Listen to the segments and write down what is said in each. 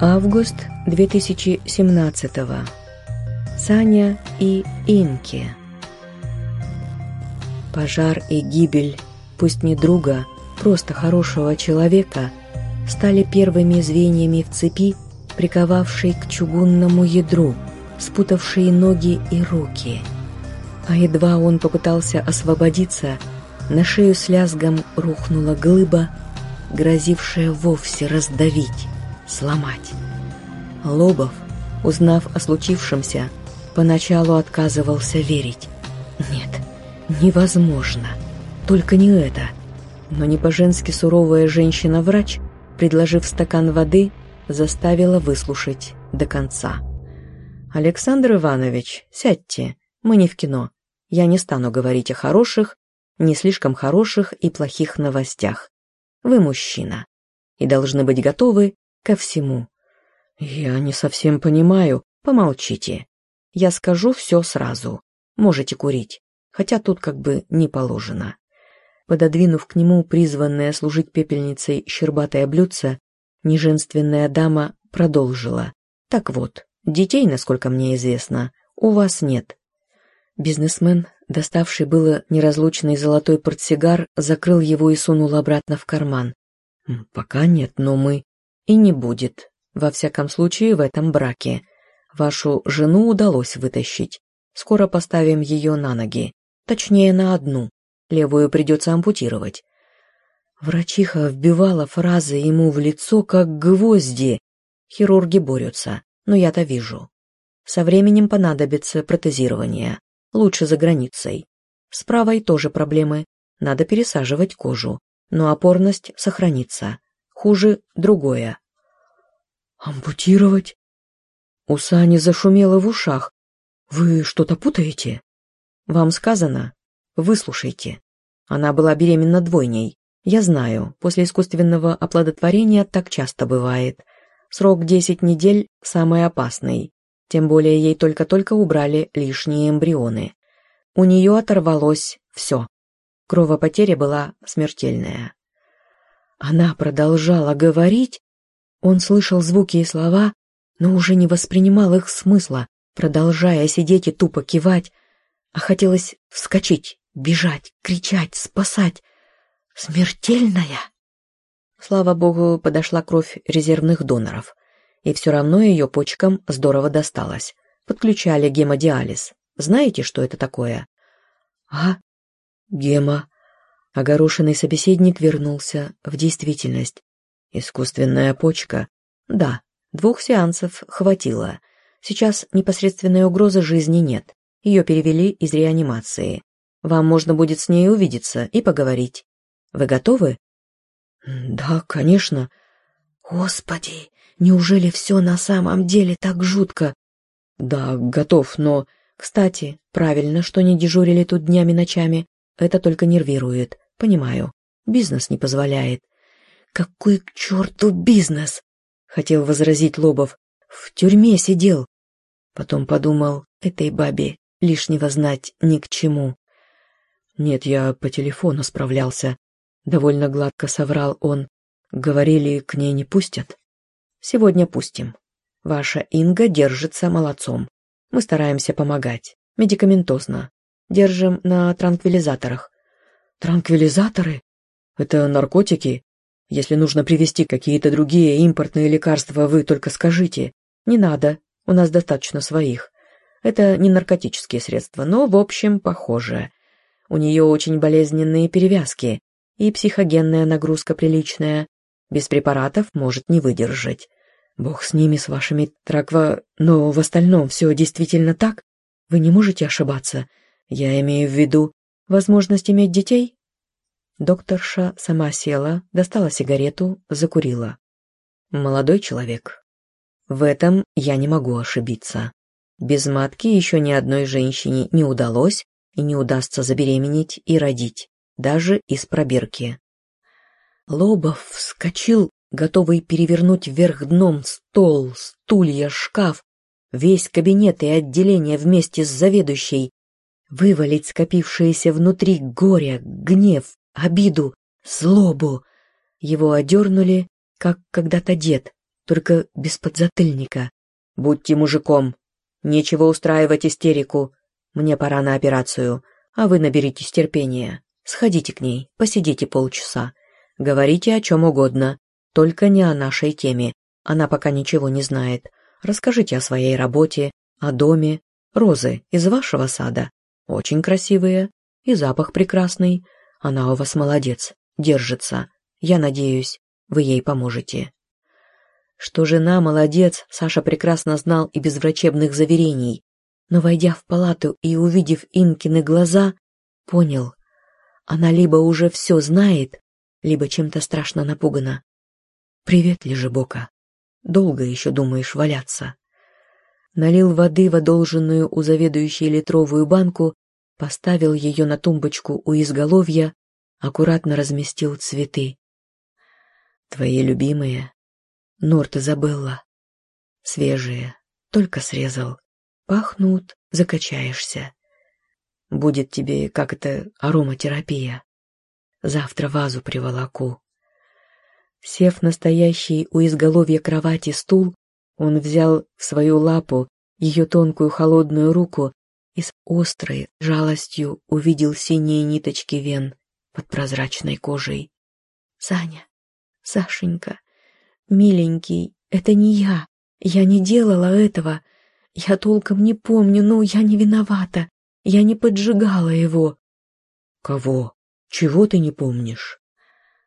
Август 2017 Саня и Инки Пожар и гибель, пусть не друга, просто хорошего человека, стали первыми звеньями в цепи, приковавшей к чугунному ядру, спутавшей ноги и руки. А едва он попытался освободиться, на шею с лязгом рухнула глыба, грозившая вовсе раздавить, сломать. Лобов, узнав о случившемся, поначалу отказывался верить. Нет, невозможно, только не это. Но не по-женски суровая женщина-врач, предложив стакан воды, заставила выслушать до конца. «Александр Иванович, сядьте, мы не в кино. Я не стану говорить о хороших, не слишком хороших и плохих новостях. Вы мужчина и должны быть готовы ко всему. Я не совсем понимаю. Помолчите. Я скажу все сразу. Можете курить, хотя тут как бы не положено. Пододвинув к нему призванное служить пепельницей щербатое блюдце, неженственная дама продолжила. Так вот, детей, насколько мне известно, у вас нет. Бизнесмен Доставший было неразлучный золотой портсигар, закрыл его и сунул обратно в карман. «Пока нет, но мы...» «И не будет. Во всяком случае, в этом браке. Вашу жену удалось вытащить. Скоро поставим ее на ноги. Точнее, на одну. Левую придется ампутировать». Врачиха вбивала фразы ему в лицо, как гвозди. Хирурги борются, но я-то вижу. Со временем понадобится протезирование. Лучше за границей. С правой тоже проблемы. Надо пересаживать кожу. Но опорность сохранится. Хуже другое. «Ампутировать?» У Сани зашумело в ушах. «Вы что-то путаете?» «Вам сказано? Выслушайте. Она была беременна двойней. Я знаю, после искусственного оплодотворения так часто бывает. Срок 10 недель самый опасный. Тем более ей только-только убрали лишние эмбрионы. У нее оторвалось все. Кровопотеря была смертельная. Она продолжала говорить. Он слышал звуки и слова, но уже не воспринимал их смысла, продолжая сидеть и тупо кивать, а хотелось вскочить, бежать, кричать, спасать. Смертельная! Слава богу, подошла кровь резервных доноров и все равно ее почкам здорово досталось. Подключали гемодиализ. Знаете, что это такое? А? Гема. Огорошенный собеседник вернулся в действительность. Искусственная почка. Да, двух сеансов хватило. Сейчас непосредственной угрозы жизни нет. Ее перевели из реанимации. Вам можно будет с ней увидеться и поговорить. Вы готовы? Да, конечно. Господи, Неужели все на самом деле так жутко? Да, готов, но... Кстати, правильно, что не дежурили тут днями-ночами. Это только нервирует. Понимаю. Бизнес не позволяет. Какой к черту бизнес? Хотел возразить Лобов. В тюрьме сидел. Потом подумал, этой бабе лишнего знать ни к чему. Нет, я по телефону справлялся. Довольно гладко соврал он. Говорили, к ней не пустят. Сегодня пустим. Ваша Инга держится молодцом. Мы стараемся помогать. Медикаментозно. Держим на транквилизаторах. Транквилизаторы? Это наркотики? Если нужно привезти какие-то другие импортные лекарства, вы только скажите. Не надо, у нас достаточно своих. Это не наркотические средства, но, в общем, похоже. У нее очень болезненные перевязки и психогенная нагрузка приличная. Без препаратов может не выдержать. Бог с ними, с вашими траква... Но в остальном все действительно так? Вы не можете ошибаться. Я имею в виду возможность иметь детей? Докторша сама села, достала сигарету, закурила. Молодой человек. В этом я не могу ошибиться. Без матки еще ни одной женщине не удалось и не удастся забеременеть и родить, даже из пробирки. Лобов вскочил, готовый перевернуть вверх дном стол, стулья, шкаф, весь кабинет и отделение вместе с заведующей, вывалить скопившееся внутри горе, гнев, обиду, злобу. Его одернули, как когда-то дед, только без подзатыльника. Будьте мужиком. Нечего устраивать истерику. Мне пора на операцию, а вы наберитесь терпения. Сходите к ней, посидите полчаса. Говорите о чем угодно, только не о нашей теме. Она пока ничего не знает. Расскажите о своей работе, о доме. Розы из вашего сада. Очень красивые. И запах прекрасный. Она у вас молодец. Держится. Я надеюсь, вы ей поможете. Что жена молодец, Саша прекрасно знал и без врачебных заверений. Но, войдя в палату и увидев Инкины глаза, понял, она либо уже все знает, либо чем-то страшно напугана. «Привет, Лежебока. Долго еще думаешь валяться?» Налил воды в одолженную у заведующей литровую банку, поставил ее на тумбочку у изголовья, аккуратно разместил цветы. «Твои любимые?» Норт Изабелла. Свежие, только срезал. Пахнут, закачаешься. Будет тебе, как это, ароматерапия. Завтра вазу приволоку. Сев настоящий у изголовья кровати стул, он взял в свою лапу ее тонкую холодную руку и с острой жалостью увидел синие ниточки вен под прозрачной кожей. «Саня, Сашенька, «Миленький, это не я. Я не делала этого. Я толком не помню, но я не виновата. Я не поджигала его». «Кого? Чего ты не помнишь?»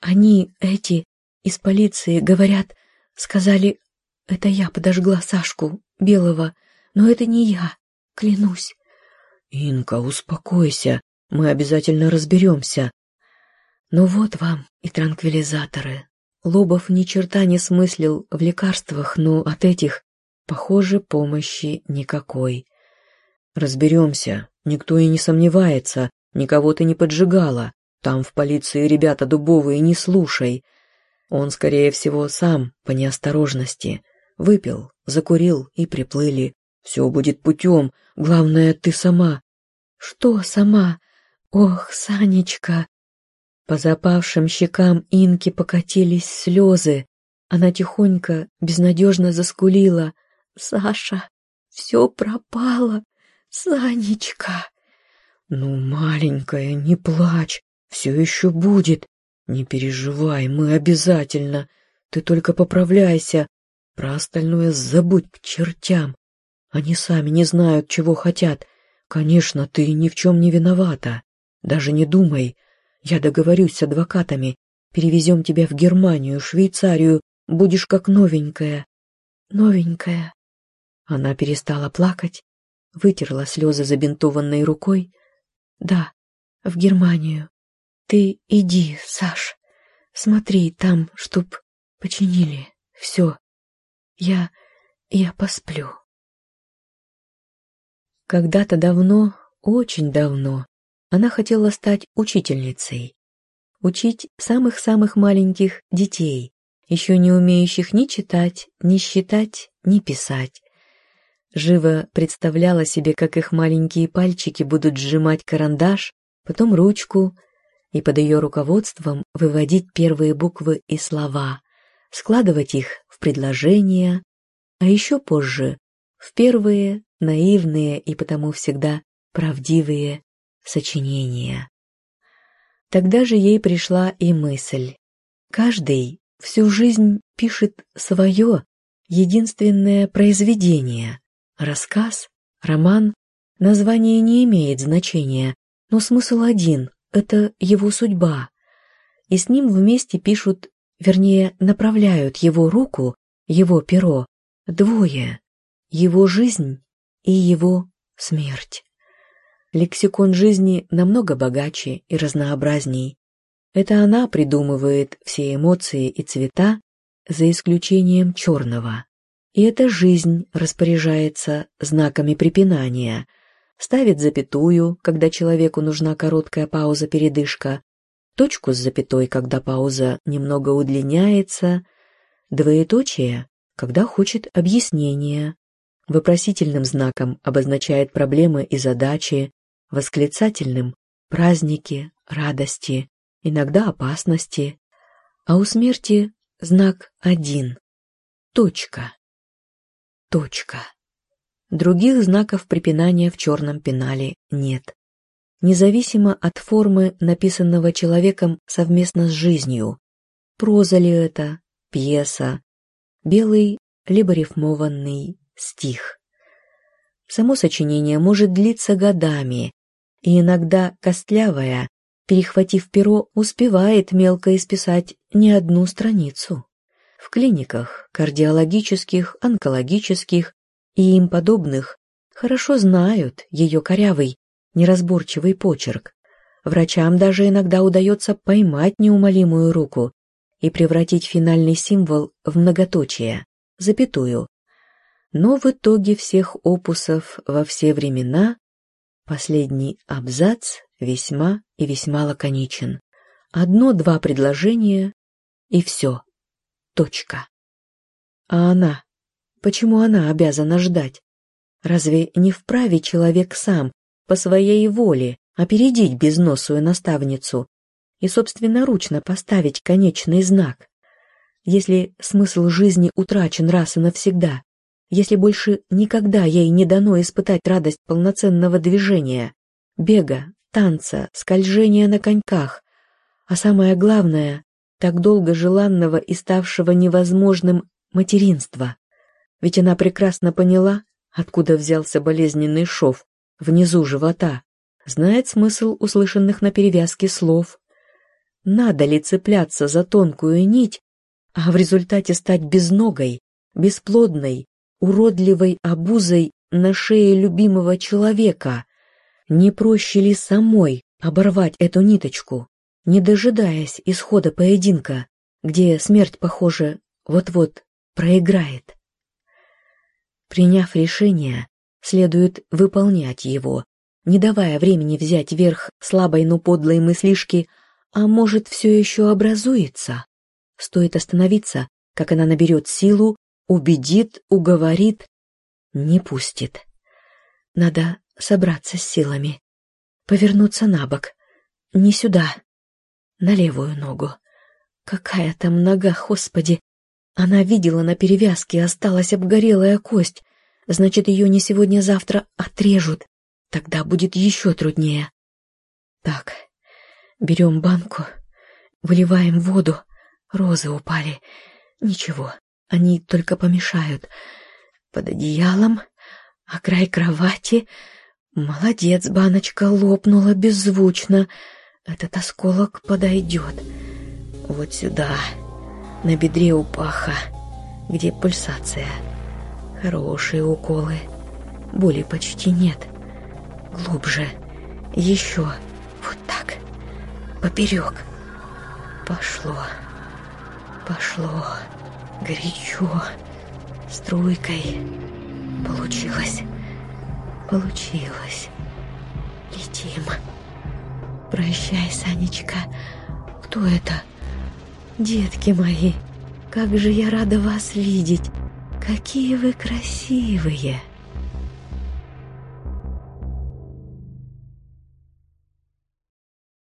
«Они, эти, из полиции, говорят, сказали, это я подожгла Сашку, Белого, но это не я, клянусь». «Инка, успокойся, мы обязательно разберемся». «Ну вот вам и транквилизаторы, Лобов ни черта не смыслил в лекарствах, но от этих, похоже, помощи никакой. «Разберемся. Никто и не сомневается. Никого ты не поджигала. Там в полиции ребята дубовые, не слушай. Он, скорее всего, сам, по неосторожности. Выпил, закурил и приплыли. Все будет путем. Главное, ты сама». «Что сама? Ох, Санечка!» По запавшим щекам Инки покатились слезы. Она тихонько, безнадежно заскулила. «Саша, все пропало! Санечка!» «Ну, маленькая, не плачь, все еще будет. Не переживай, мы обязательно. Ты только поправляйся. Про остальное забудь к чертям. Они сами не знают, чего хотят. Конечно, ты ни в чем не виновата. Даже не думай. Я договорюсь с адвокатами. Перевезем тебя в Германию, Швейцарию. Будешь как новенькая. Новенькая. Она перестала плакать, вытерла слезы забинтованной рукой. Да, в Германию. Ты иди, Саш. Смотри там, чтоб починили. Все. Я... я посплю. Когда-то давно, очень давно, она хотела стать учительницей. Учить самых-самых маленьких детей, еще не умеющих ни читать, ни считать, ни писать. Живо представляла себе, как их маленькие пальчики будут сжимать карандаш, потом ручку, и под ее руководством выводить первые буквы и слова, складывать их предложения, а еще позже в первые, наивные и потому всегда правдивые сочинения. Тогда же ей пришла и мысль. Каждый всю жизнь пишет свое, единственное произведение. Рассказ, роман, название не имеет значения, но смысл один — это его судьба. И с ним вместе пишут, вернее, направляют его руку, его перо, двое, его жизнь и его смерть. Лексикон жизни намного богаче и разнообразней. Это она придумывает все эмоции и цвета, за исключением черного. И эта жизнь распоряжается знаками препинания, ставит запятую, когда человеку нужна короткая пауза-передышка, точку с запятой, когда пауза немного удлиняется, двоеточие, когда хочет объяснения, вопросительным знаком обозначает проблемы и задачи, восклицательным — праздники, радости, иногда опасности, а у смерти знак один точка. Точка. Других знаков препинания в черном пенале нет. Независимо от формы, написанного человеком совместно с жизнью. Проза ли это, пьеса, белый либо рифмованный стих. Само сочинение может длиться годами, и иногда костлявая, перехватив перо, успевает мелко исписать не одну страницу. В клиниках, кардиологических, онкологических и им подобных хорошо знают ее корявый, неразборчивый почерк. Врачам даже иногда удается поймать неумолимую руку и превратить финальный символ в многоточие, запятую. Но в итоге всех опусов во все времена последний абзац весьма и весьма лаконичен. Одно-два предложения и все. Точка. А она? Почему она обязана ждать? Разве не вправе человек сам, по своей воле, опередить безносую наставницу и собственноручно поставить конечный знак? Если смысл жизни утрачен раз и навсегда, если больше никогда ей не дано испытать радость полноценного движения, бега, танца, скольжения на коньках, а самое главное, так долго желанного и ставшего невозможным материнства. Ведь она прекрасно поняла, откуда взялся болезненный шов внизу живота, знает смысл услышанных на перевязке слов. Надо ли цепляться за тонкую нить, а в результате стать безногой, бесплодной, уродливой обузой на шее любимого человека, не проще ли самой оборвать эту ниточку, не дожидаясь исхода поединка, где смерть, похоже, вот-вот проиграет? Приняв решение, следует выполнять его, не давая времени взять верх слабой, но подлой мыслишки, а может, все еще образуется. Стоит остановиться, как она наберет силу, убедит, уговорит, не пустит. Надо собраться с силами, повернуться на бок, не сюда, на левую ногу. Какая там нога, господи! Она видела на перевязке, осталась обгорелая кость. Значит, ее не сегодня-завтра отрежут. Тогда будет еще труднее. Так, берем банку, выливаем воду. Розы упали. Ничего, они только помешают. Под одеялом, а край кровати Молодец, баночка лопнула беззвучно. Этот осколок подойдет. Вот сюда, на бедре у паха, где пульсация. Хорошие уколы. Боли почти нет. Глубже. Еще. Вот так. Поперек. Пошло. Пошло. Горячо. Струйкой. Получилось. Получилось. Летим. Прощай, Санечка. Кто это? Детки мои, как же я рада вас видеть. Какие вы красивые.